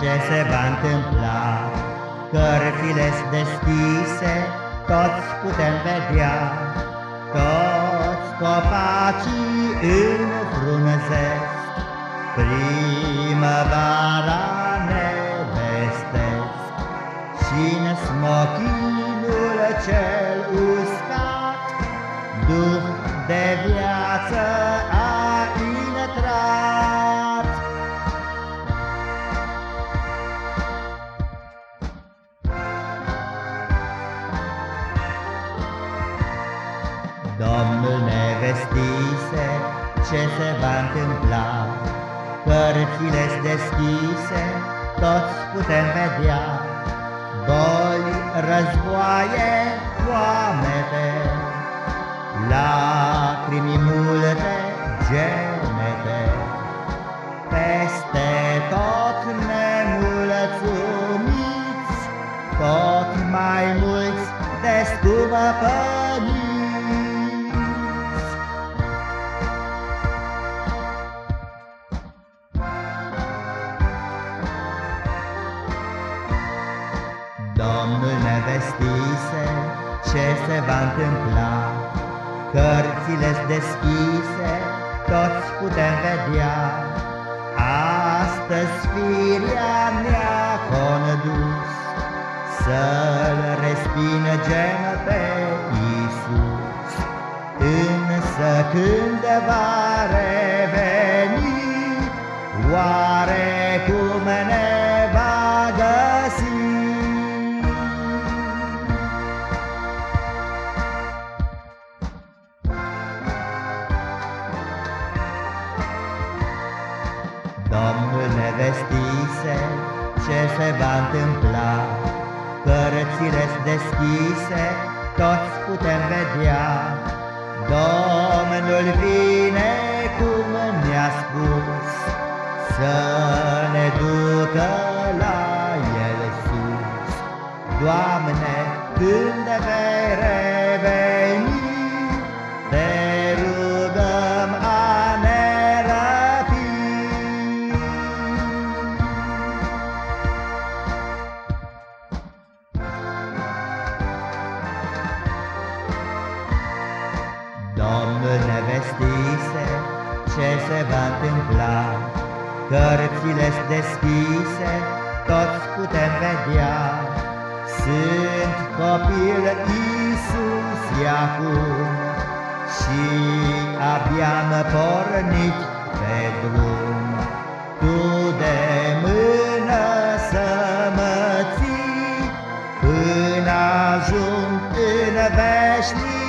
ce se va întâmpla. Cărțile deschise, toți putem vedea, toți copacii înfrunzesc, primăvara ne vestesc. Și în smochinul cel uscat, duh de viață Domnul ne vestise ce se va întâmpla, Cărțile deschise, toți putem vedea, Boli, războaie, foamete, Lacrimi multe, genete, Peste tot nemulțumiți, Tot mai mulți de scumăpăniți, Domnul ne vestise ce se va întâmpla, Cărțile deschise, toți putem vedea. Astăzi firea ne-a condus Să-L respingem pe Iisus, Însă când va reveni, Oare cum ne Domnul ne vestise ce se va întâmpla, Cărțile deschise, toți putem vedea. Domnul vine cum ne-a spus, Să ne ducă la El sus. Doamne, când vei reveni, Domnul ne vestise ce se va întâmpla, Cărțile deschise, toți putem vedea. Sunt copil Iisus acum Și abia-am pornit pe drum. Tu de mână să mă ții, Până ajung în veșnicii,